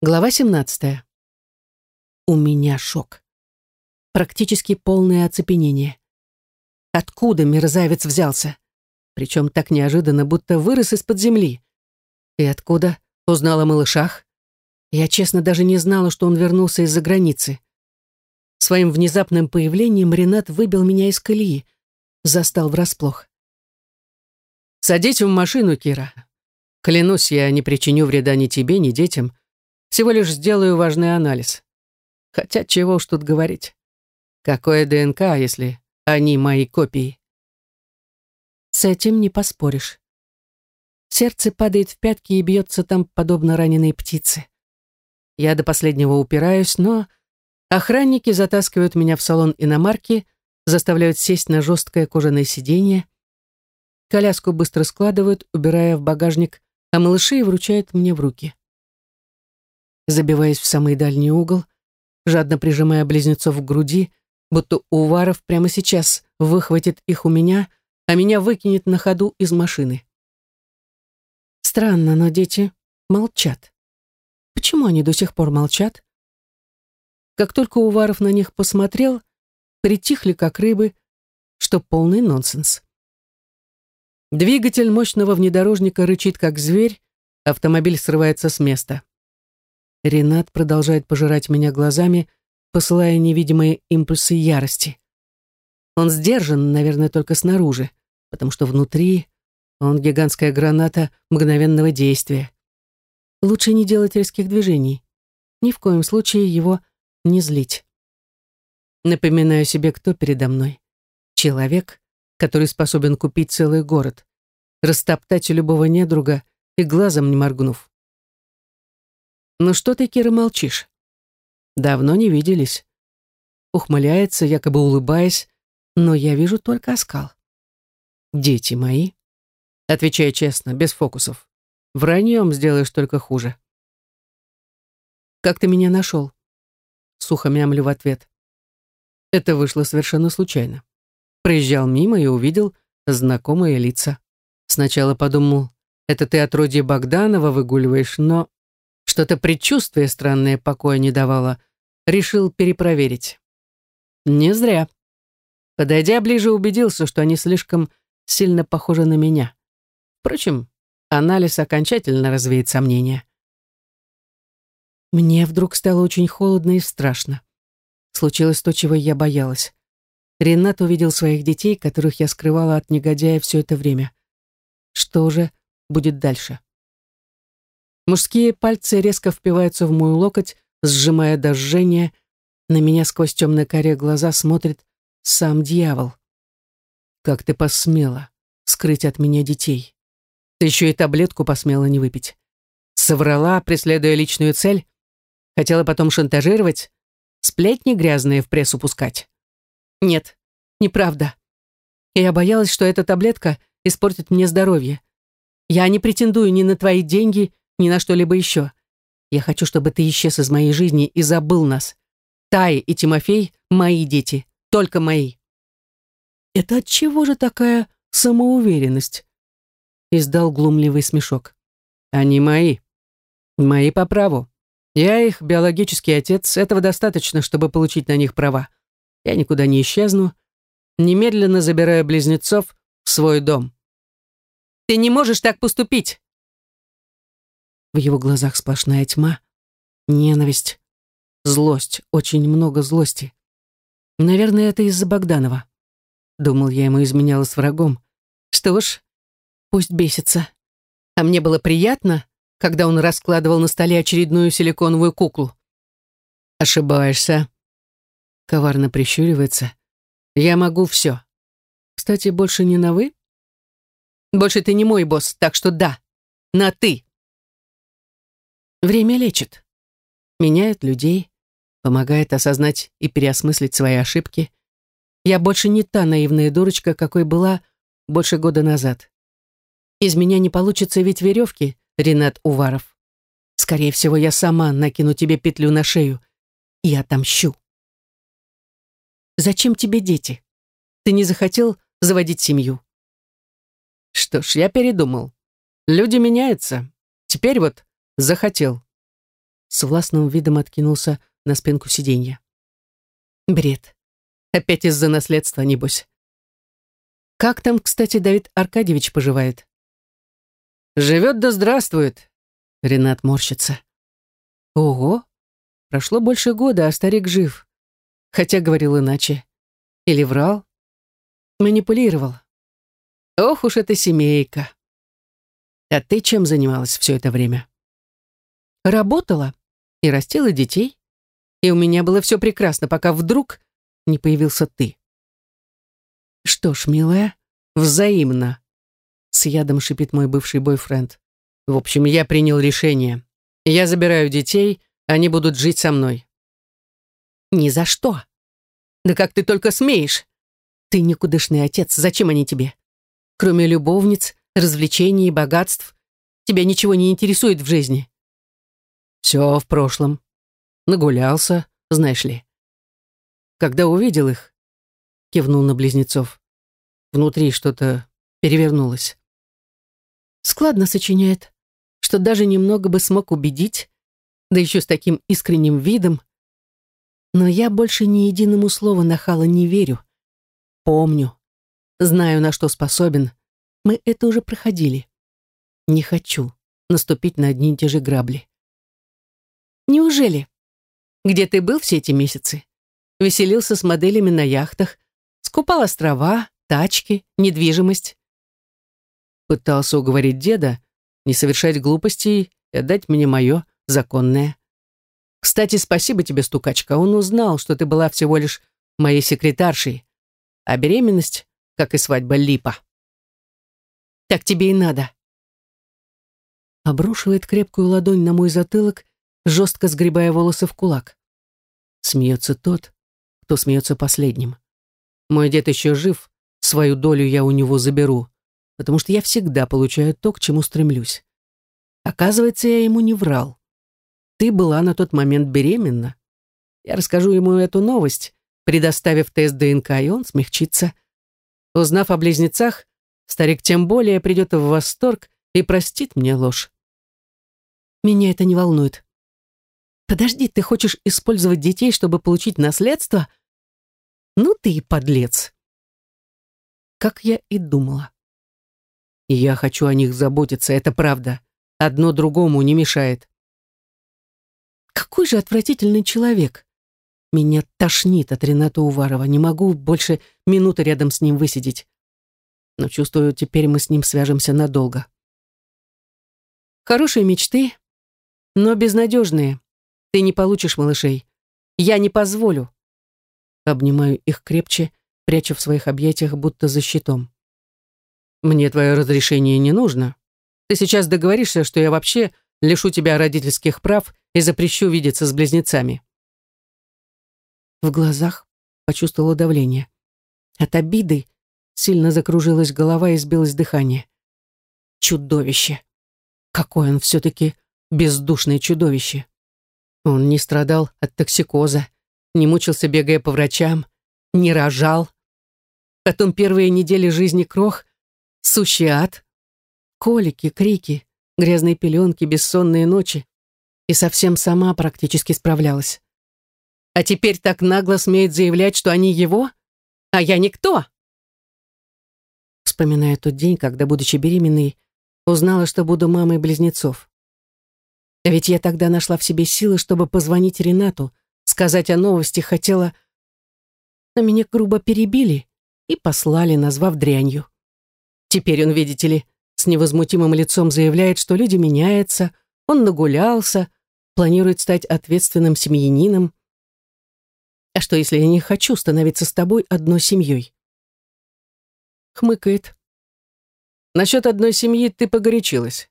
Глава 17. У меня шок. Практически полное оцепенение. Откуда мерзавец взялся? Причем так неожиданно, будто вырос из-под земли. И откуда узнал о малышах? Я, честно, даже не знала, что он вернулся из-за границы. Своим внезапным появлением Ренат выбил меня из колеи, застал врасплох. «Садись в машину, Кира. Клянусь, я не причиню вреда ни тебе, ни детям, всего лишь сделаю важный анализ. Хотя чего уж тут говорить. Какое ДНК, если они мои копии? С этим не поспоришь. Сердце падает в пятки и бьется там, подобно раненой птице. Я до последнего упираюсь, но охранники затаскивают меня в салон иномарки, заставляют сесть на жесткое кожаное сиденье. Коляску быстро складывают, убирая в багажник, а малышей вручают мне в руки забиваясь в самый дальний угол, жадно прижимая близнецов к груди, будто Уваров прямо сейчас выхватит их у меня, а меня выкинет на ходу из машины. Странно, но дети молчат. Почему они до сих пор молчат? Как только Уваров на них посмотрел, притихли, как рыбы, что полный нонсенс. Двигатель мощного внедорожника рычит, как зверь, автомобиль срывается с места. Ренат продолжает пожирать меня глазами, посылая невидимые импульсы ярости. Он сдержан, наверное, только снаружи, потому что внутри он гигантская граната мгновенного действия. Лучше не делать резких движений. Ни в коем случае его не злить. Напоминаю себе, кто передо мной. Человек, который способен купить целый город, растоптать любого недруга и глазом не моргнув. «Ну что ты, Кира, молчишь?» «Давно не виделись». Ухмыляется, якобы улыбаясь, но я вижу только оскал. «Дети мои?» Отвечай честно, без фокусов. Враньем сделаешь только хуже. «Как ты меня нашел?» Сухо мямлю в ответ. Это вышло совершенно случайно. Проезжал мимо и увидел знакомые лица. Сначала подумал, это ты отродье Богданова выгуливаешь, но что-то предчувствие странное покоя не давало. Решил перепроверить. Не зря. Подойдя ближе, убедился, что они слишком сильно похожи на меня. Впрочем, анализ окончательно развеет сомнения. Мне вдруг стало очень холодно и страшно. Случилось то, чего я боялась. Ренат увидел своих детей, которых я скрывала от негодяя все это время. Что же будет дальше? Мужские пальцы резко впиваются в мой локоть, сжимая до жжения. На меня сквозь темные коре глаза смотрит сам дьявол. «Как ты посмела скрыть от меня детей? Ты еще и таблетку посмела не выпить. Соврала, преследуя личную цель? Хотела потом шантажировать? Сплетни грязные в прессу пускать?» «Нет, неправда. Я боялась, что эта таблетка испортит мне здоровье. Я не претендую ни на твои деньги, ни на что-либо еще. Я хочу, чтобы ты исчез из моей жизни и забыл нас. Тай и Тимофей — мои дети, только мои». «Это от чего же такая самоуверенность?» Издал глумливый смешок. «Они мои. Мои по праву. Я их биологический отец, этого достаточно, чтобы получить на них права. Я никуда не исчезну. Немедленно забираю близнецов в свой дом». «Ты не можешь так поступить!» В его глазах сплошная тьма, ненависть, злость, очень много злости. Наверное, это из-за Богданова. Думал, я ему изменяла с врагом. Что ж, пусть бесится. А мне было приятно, когда он раскладывал на столе очередную силиконовую куклу. Ошибаешься. Коварно прищуривается. Я могу все. Кстати, больше не на «вы»? Больше ты не мой босс, так что да, на «ты». Время лечит. Меняет людей, помогает осознать и переосмыслить свои ошибки. Я больше не та наивная дурочка, какой была больше года назад. Из меня не получится ведь веревки, Ренат Уваров. Скорее всего, я сама накину тебе петлю на шею и отомщу. Зачем тебе дети? Ты не захотел заводить семью? Что ж, я передумал. Люди меняются. Теперь вот захотел. с властным видом откинулся на спинку сиденья. Бред. Опять из-за наследства, небось. Как там, кстати, Давид Аркадьевич поживает? Живет да здравствует. Ренат морщится. Ого, прошло больше года, а старик жив. Хотя говорил иначе. Или врал. Манипулировал. Ох уж эта семейка. А ты чем занималась все это время? Работала и растила детей. И у меня было все прекрасно, пока вдруг не появился ты. Что ж, милая, взаимно. С ядом шипит мой бывший бойфренд. В общем, я принял решение. Я забираю детей, они будут жить со мной. Ни за что. Да как ты только смеешь? Ты никудышный отец, зачем они тебе? Кроме любовниц, развлечений и богатств, тебя ничего не интересует в жизни. Все в прошлом. Нагулялся, знаешь ли. Когда увидел их, кивнул на близнецов, внутри что-то перевернулось. Складно сочиняет, что даже немного бы смог убедить, да еще с таким искренним видом. Но я больше ни единому слову нахала не верю. Помню, знаю, на что способен. Мы это уже проходили. Не хочу наступить на одни и те же грабли. Неужели? Где ты был все эти месяцы? Веселился с моделями на яхтах, скупал острова, тачки, недвижимость. Пытался уговорить деда не совершать глупостей и отдать мне мое законное. Кстати, спасибо тебе, стукачка. Он узнал, что ты была всего лишь моей секретаршей, а беременность, как и свадьба, липа. Так тебе и надо. Обрушивает крепкую ладонь на мой затылок, жестко сгребая волосы в кулак. Смеется тот, кто смеется последним. Мой дед еще жив, свою долю я у него заберу, потому что я всегда получаю то, к чему стремлюсь. Оказывается, я ему не врал. Ты была на тот момент беременна. Я расскажу ему эту новость, предоставив тест ДНК, и он смягчится. Узнав о близнецах, старик тем более придет в восторг и простит мне ложь. Меня это не волнует. Подожди, ты хочешь использовать детей, чтобы получить наследство? Ну ты и подлец. Как я и думала. я хочу о них заботиться, это правда. Одно другому не мешает. Какой же отвратительный человек. Меня тошнит от Рената Уварова. Не могу больше минуты рядом с ним высидеть. Но чувствую, теперь мы с ним свяжемся надолго. Хорошие мечты, но безнадежные. Ты не получишь малышей. Я не позволю. Обнимаю их крепче, пряча в своих объятиях, будто за щитом. Мне твое разрешение не нужно. Ты сейчас договоришься, что я вообще лишу тебя родительских прав и запрещу видеться с близнецами. В глазах почувствовала давление. От обиды сильно закружилась голова и сбилось дыхание. Чудовище! Какое он все-таки бездушное чудовище! Он не страдал от токсикоза, не мучился, бегая по врачам, не рожал. Потом первые недели жизни крох — сущий ад. Колики, крики, грязные пеленки, бессонные ночи. И совсем сама практически справлялась. А теперь так нагло смеет заявлять, что они его, а я никто. Вспоминая тот день, когда, будучи беременной, узнала, что буду мамой близнецов. Ведь я тогда нашла в себе силы, чтобы позвонить Ренату, сказать о новости хотела... Но меня грубо перебили и послали, назвав дрянью. Теперь он, видите ли, с невозмутимым лицом заявляет, что люди меняются, он нагулялся, планирует стать ответственным семьянином. А что, если я не хочу становиться с тобой одной семьей? Хмыкает. Насчет одной семьи ты погорячилась.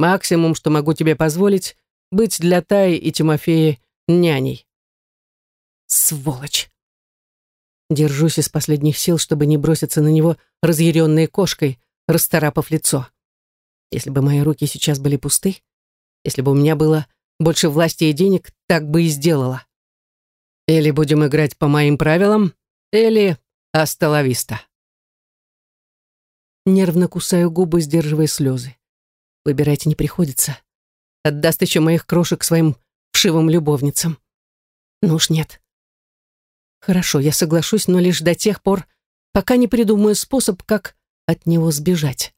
Максимум, что могу тебе позволить, быть для Таи и Тимофея няней. Сволочь! Держусь из последних сил, чтобы не броситься на него разъяренной кошкой, расторапав лицо. Если бы мои руки сейчас были пусты, если бы у меня было больше власти и денег, так бы и сделала. Или будем играть по моим правилам, или асталависта. Нервно кусаю губы, сдерживая слезы. Выбирать не приходится. Отдаст еще моих крошек своим вшивым любовницам. Ну уж нет. Хорошо, я соглашусь, но лишь до тех пор, пока не придумаю способ, как от него сбежать.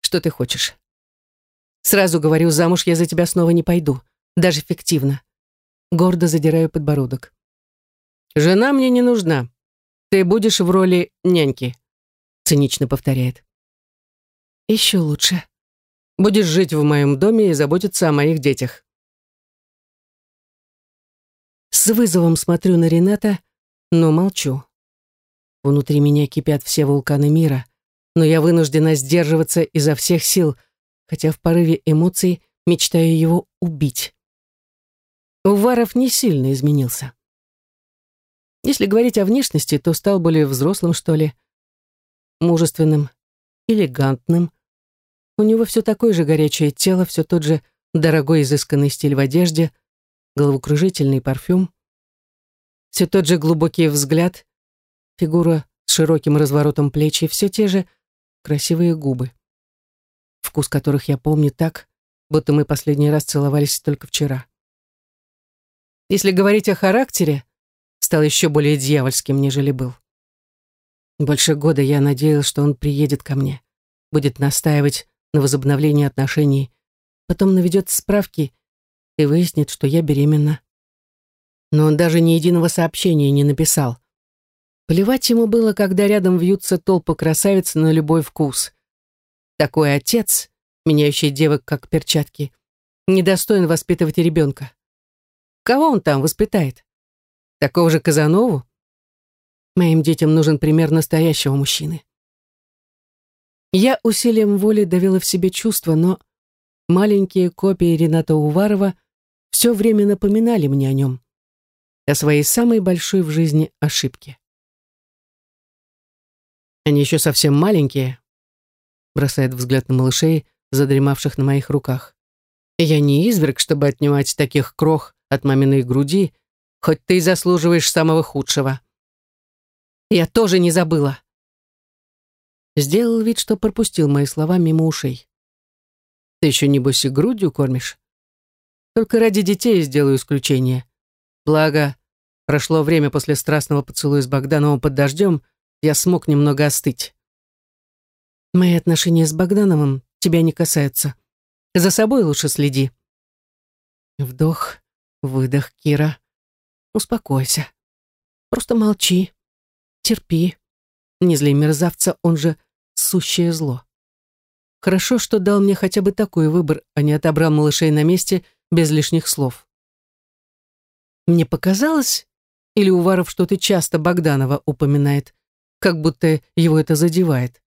Что ты хочешь? Сразу говорю, замуж я за тебя снова не пойду, даже фиктивно. Гордо задираю подбородок. Жена мне не нужна. Ты будешь в роли няньки, цинично повторяет. Еще лучше. Будешь жить в моем доме и заботиться о моих детях. С вызовом смотрю на Рената, но молчу. Внутри меня кипят все вулканы мира, но я вынуждена сдерживаться изо всех сил, хотя в порыве эмоций мечтаю его убить. Уваров не сильно изменился. Если говорить о внешности, то стал более взрослым, что ли, мужественным, элегантным, у него все такое же горячее тело, все тот же дорогой изысканный стиль в одежде, головокружительный парфюм, все тот же глубокий взгляд, фигура с широким разворотом плеч и все те же красивые губы, вкус которых я помню так, будто мы последний раз целовались только вчера. Если говорить о характере, стал еще более дьявольским, нежели был. Больше года я надеялась, что он приедет ко мне, будет настаивать на возобновление отношений, потом наведет справки и выяснит, что я беременна. Но он даже ни единого сообщения не написал. Плевать ему было, когда рядом вьются толпы красавиц на любой вкус. Такой отец, меняющий девок как перчатки, недостоин воспитывать ребенка. Кого он там воспитает? Такого же Казанову? Моим детям нужен пример настоящего мужчины. Я усилием воли давила в себе чувства, но маленькие копии Рената Уварова все время напоминали мне о нем, о своей самой большой в жизни ошибке. Они еще совсем маленькие, бросает взгляд на малышей, задремавших на моих руках. Я не изверг, чтобы отнимать таких крох от маминой груди, хоть ты и заслуживаешь самого худшего. Я тоже не забыла. Сделал вид, что пропустил мои слова мимо ушей. Ты еще, небось, и грудью кормишь? Только ради детей сделаю исключение. Благо, прошло время после страстного поцелуя с Богдановым под дождем, я смог немного остыть. Мои отношения с Богдановым тебя не касаются. За собой лучше следи. Вдох, выдох, Кира. Успокойся. Просто молчи. Терпи. Не зли мерзавца, он же сущее зло. Хорошо, что дал мне хотя бы такой выбор, а не отобрал малышей на месте без лишних слов. Мне показалось, или Уваров что-то часто Богданова упоминает, как будто его это задевает.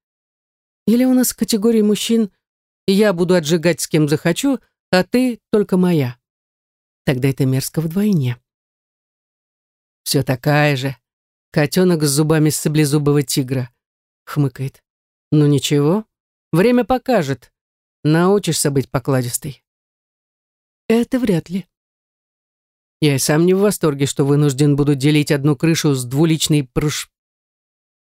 Или у нас категории мужчин «я буду отжигать с кем захочу, а ты только моя». Тогда это мерзко вдвойне. «Все такая же. Котенок с зубами саблезубого тигра», — хмыкает. Ну ничего, время покажет. Научишься быть покладистой. Это вряд ли. Я и сам не в восторге, что вынужден буду делить одну крышу с двуличной пруш...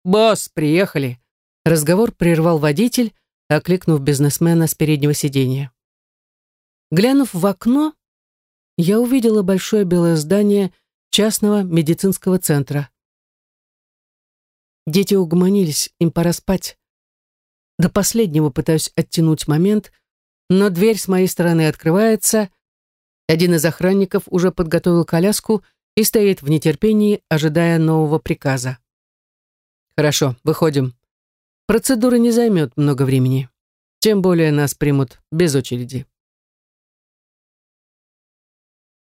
«Босс, приехали!» Разговор прервал водитель, окликнув бизнесмена с переднего сиденья. Глянув в окно, я увидела большое белое здание частного медицинского центра. Дети угомонились, им пора спать. До последнего пытаюсь оттянуть момент, но дверь с моей стороны открывается. Один из охранников уже подготовил коляску и стоит в нетерпении, ожидая нового приказа. Хорошо, выходим. Процедура не займет много времени. Тем более нас примут без очереди.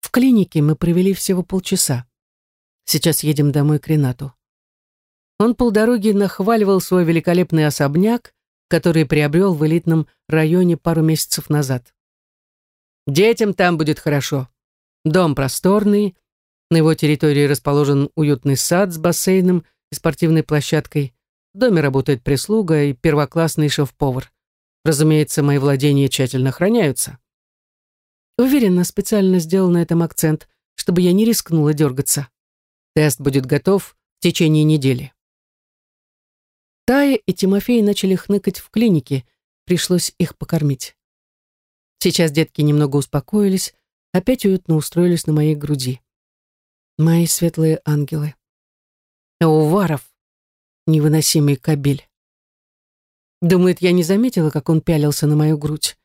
В клинике мы провели всего полчаса. Сейчас едем домой к Ренату. Он полдороги нахваливал свой великолепный особняк, который приобрел в элитном районе пару месяцев назад. Детям там будет хорошо. Дом просторный, на его территории расположен уютный сад с бассейном и спортивной площадкой. В доме работает прислуга и первоклассный шеф-повар. Разумеется, мои владения тщательно охраняются. Уверена, специально сделал на этом акцент, чтобы я не рискнула дергаться. Тест будет готов в течение недели. Тая и Тимофей начали хныкать в клинике, пришлось их покормить. Сейчас детки немного успокоились, опять уютно устроились на моей груди. Мои светлые ангелы. А Уваров — невыносимый кабель. Думает, я не заметила, как он пялился на мою грудь.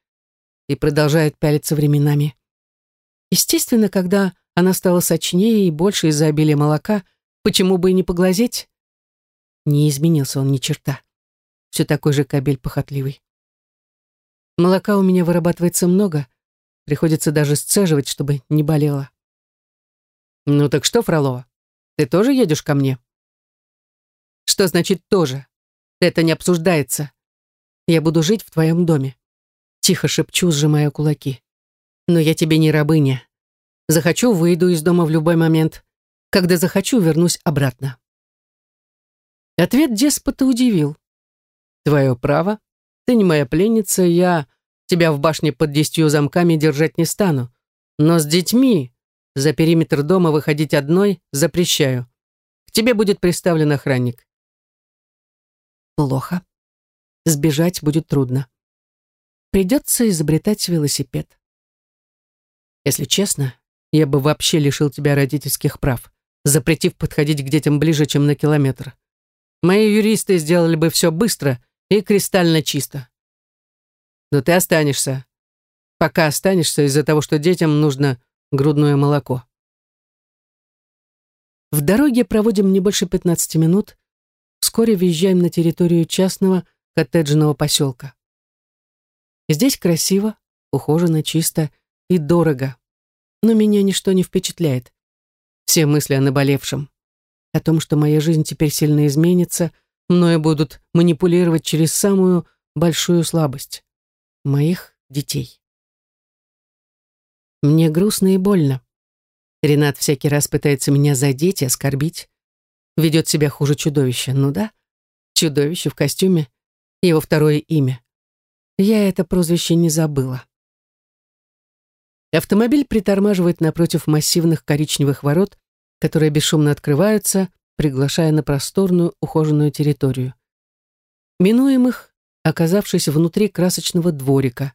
И продолжает пялиться временами. Естественно, когда она стала сочнее и больше из-за обилия молока, почему бы и не поглазеть? Не изменился он ни черта. Все такой же кабель похотливый. Молока у меня вырабатывается много, приходится даже сцеживать, чтобы не болело. «Ну так что, Фролова, ты тоже едешь ко мне?» «Что значит «тоже»? Это не обсуждается. Я буду жить в твоем доме». Тихо шепчу, сжимая кулаки. «Но я тебе не рабыня. Захочу, выйду из дома в любой момент. Когда захочу, вернусь обратно». Ответ деспота удивил. «Твое право. Ты не моя пленница, я тебя в башне под десятью замками держать не стану. Но с детьми за периметр дома выходить одной запрещаю. К тебе будет приставлен охранник. Плохо. Сбежать будет трудно. Придется изобретать велосипед. Если честно, я бы вообще лишил тебя родительских прав, запретив подходить к детям ближе, чем на километр. Мои юристы сделали бы все быстро и кристально чисто. Но ты останешься. Пока останешься из-за того, что детям нужно грудное молоко. В дороге проводим не больше 15 минут. Вскоре въезжаем на территорию частного коттеджного поселка. Здесь красиво, ухоженно, чисто и дорого. Но меня ничто не впечатляет. Все мысли о наболевшем. О том, что моя жизнь теперь сильно изменится, мною будут манипулировать через самую большую слабость. Моих детей. Мне грустно и больно. Ренат всякий раз пытается меня задеть и оскорбить. Ведет себя хуже чудовища. Ну да, чудовище в костюме. Его второе имя. Я это прозвище не забыла. Автомобиль притормаживает напротив массивных коричневых ворот, которые бесшумно открываются, приглашая на просторную ухоженную территорию. Минуем их, оказавшись внутри красочного дворика.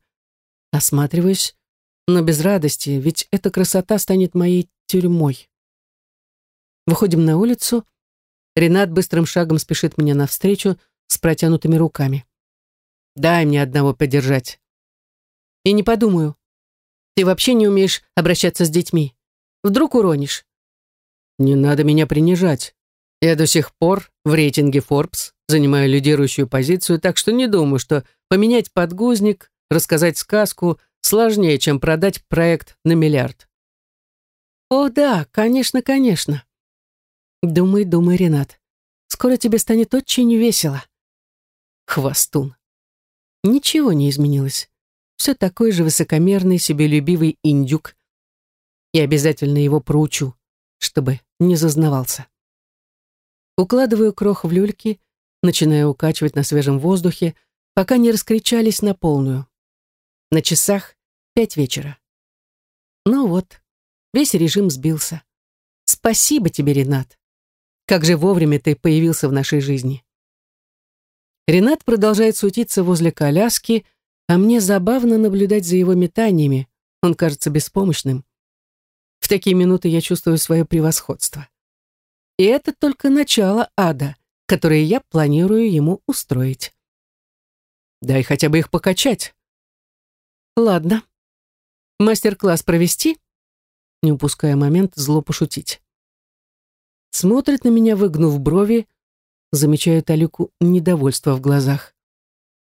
Осматриваюсь, но без радости, ведь эта красота станет моей тюрьмой. Выходим на улицу. Ренат быстрым шагом спешит мне навстречу с протянутыми руками. «Дай мне одного подержать». «И не подумаю. Ты вообще не умеешь обращаться с детьми. Вдруг уронишь?» «Не надо меня принижать. Я до сих пор в рейтинге Forbes занимаю лидирующую позицию, так что не думаю, что поменять подгузник, рассказать сказку сложнее, чем продать проект на миллиард. О, да, конечно, конечно. Думай, думай, Ренат. Скоро тебе станет очень весело. Хвостун. Ничего не изменилось. Все такой же высокомерный, себелюбивый индюк. И обязательно его проучу, чтобы не зазнавался. Укладываю крох в люльки, начинаю укачивать на свежем воздухе, пока не раскричались на полную. На часах пять вечера. Ну вот, весь режим сбился. Спасибо тебе, Ренат. Как же вовремя ты появился в нашей жизни. Ренат продолжает сутиться возле коляски, а мне забавно наблюдать за его метаниями. Он кажется беспомощным. В такие минуты я чувствую свое превосходство. И это только начало ада, которое я планирую ему устроить. Дай хотя бы их покачать. Ладно. Мастер-класс провести? Не упуская момент зло пошутить. Смотрит на меня, выгнув брови, замечаю Талику недовольство в глазах.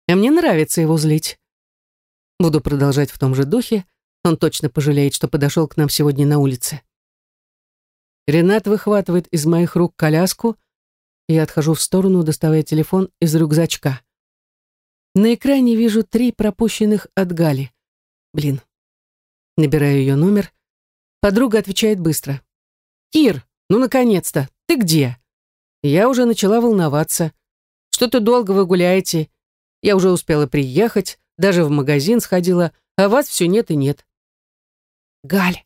А мне нравится его злить. Буду продолжать в том же духе, он точно пожалеет, что подошел к нам сегодня на улице. Ренат выхватывает из моих рук коляску, я отхожу в сторону, доставая телефон из рюкзачка. На экране вижу три пропущенных от Гали. Блин. Набираю ее номер. Подруга отвечает быстро. «Кир, ну наконец-то! Ты где?» Я уже начала волноваться. «Что-то долго вы гуляете. Я уже успела приехать, даже в магазин сходила, а вас все нет и нет». «Галь,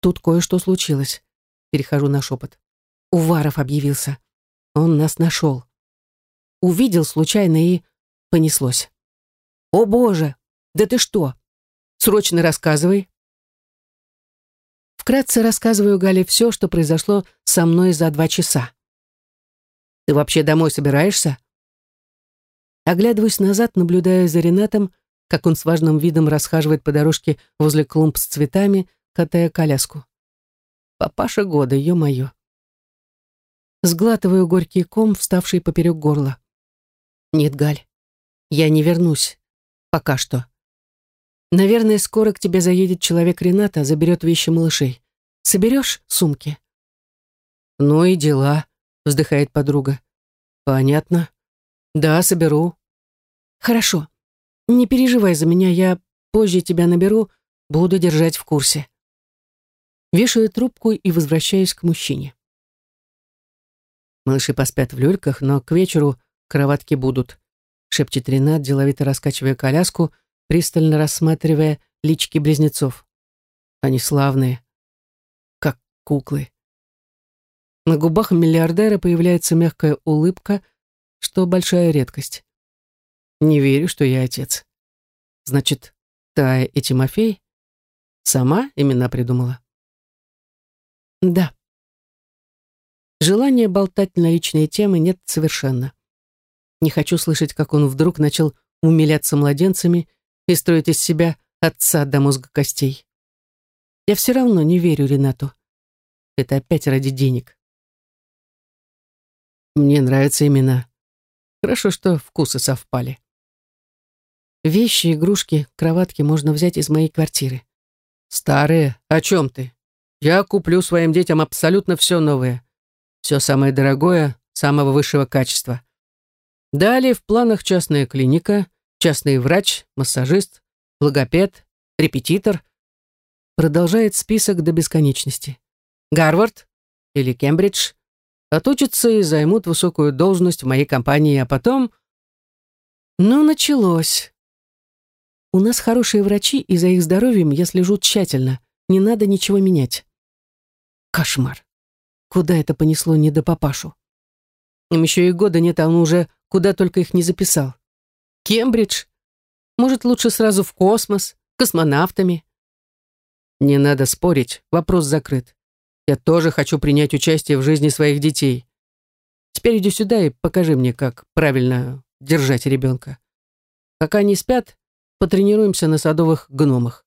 тут кое-что случилось». Перехожу на шепот. Уваров объявился. Он нас нашел. Увидел случайно и понеслось. «О, боже! Да ты что? Срочно рассказывай. Вкратце рассказываю Гале все, что произошло со мной за два часа. «Ты вообще домой собираешься?» Оглядываюсь назад, наблюдая за Ренатом, как он с важным видом расхаживает по дорожке возле клумб с цветами, катая коляску. Папаша года, ё-моё. Сглатываю горький ком, вставший поперек горла. Нет, Галь, я не вернусь. Пока что. Наверное, скоро к тебе заедет человек Рената, заберет вещи малышей. Соберешь сумки? Ну и дела, вздыхает подруга. Понятно. Да, соберу. Хорошо. Не переживай за меня, я позже тебя наберу, буду держать в курсе. Вешаю трубку и возвращаюсь к мужчине. Малыши поспят в люльках, но к вечеру кроватки будут, шепчет Ренат, деловито раскачивая коляску, пристально рассматривая лички близнецов. Они славные, как куклы. На губах миллиардера появляется мягкая улыбка, что большая редкость. Не верю, что я отец. Значит, Тая и Тимофей сама имена придумала? Да. Желания болтать на личные темы нет совершенно. Не хочу слышать, как он вдруг начал умиляться младенцами и строить из себя отца до мозга костей. Я все равно не верю Ренату. Это опять ради денег. Мне нравятся имена. Хорошо, что вкусы совпали. Вещи, игрушки, кроватки можно взять из моей квартиры. Старые? О чем ты? Я куплю своим детям абсолютно все новое. Все самое дорогое, самого высшего качества. Далее в планах частная клиника, частный врач, массажист, логопед, репетитор. Продолжает список до бесконечности. Гарвард или Кембридж. Отучатся и займут высокую должность в моей компании, а потом... Ну, началось. У нас хорошие врачи, и за их здоровьем я слежу тщательно. Не надо ничего менять. Кошмар. Куда это понесло не до папашу? Им еще и года нет, а он уже куда только их не записал. Кембридж? Может, лучше сразу в космос, космонавтами? Не надо спорить, вопрос закрыт. Я тоже хочу принять участие в жизни своих детей. Теперь иди сюда и покажи мне, как правильно держать ребенка. Пока они спят, потренируемся на садовых гномах.